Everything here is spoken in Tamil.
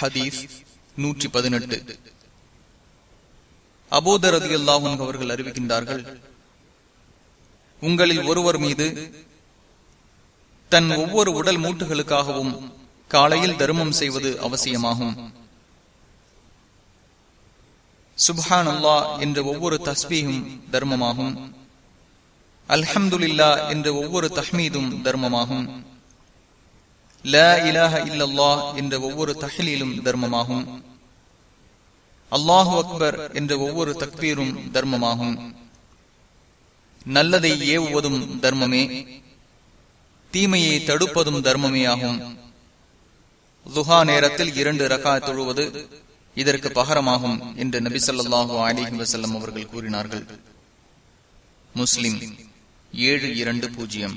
ஹதீஸ் நூற்றி பதினெட்டு அபோதர் அதி அல்லாஹன் அவர்கள் அறிவிக்கின்றார்கள் உங்களில் ஒருவர் மீது தன் ஒவ்வொரு உடல் மூட்டுகளுக்காகவும் காலையில் தர்மம் செய்வது அவசியமாகும். சுபஹான் அல்லா என்ற ஒவ்வொரு தஸ்பீயும் தர்மமாகும். அல்ஹம்துல்லா என்ற ஒவ்வொரு தஹ்மீதும் தர்மமாகும். ல இலாஹ இல்லல்லா என்ற ஒவ்வொரு தஹ்லீலும் தர்மமாகும். அல்லாஹு அக்பர் என்ற ஒவ்வொரு தக்பீரும் தர்மமாகும். நல்லதை ஏவுவதும் தர்மமே. தீமையை தடுப்பதும் தர்மமே ஆகும் துஹா நேரத்தில் இரண்டு ரகா தொழுவது இதற்கு பகரமாகும் என்று நபி சொல்லாஹு அலிஹி வசல்லம் அவர்கள் கூறினார்கள். முஸ்லிம் ஏழு இரண்டு பூஜ்ஜியம்.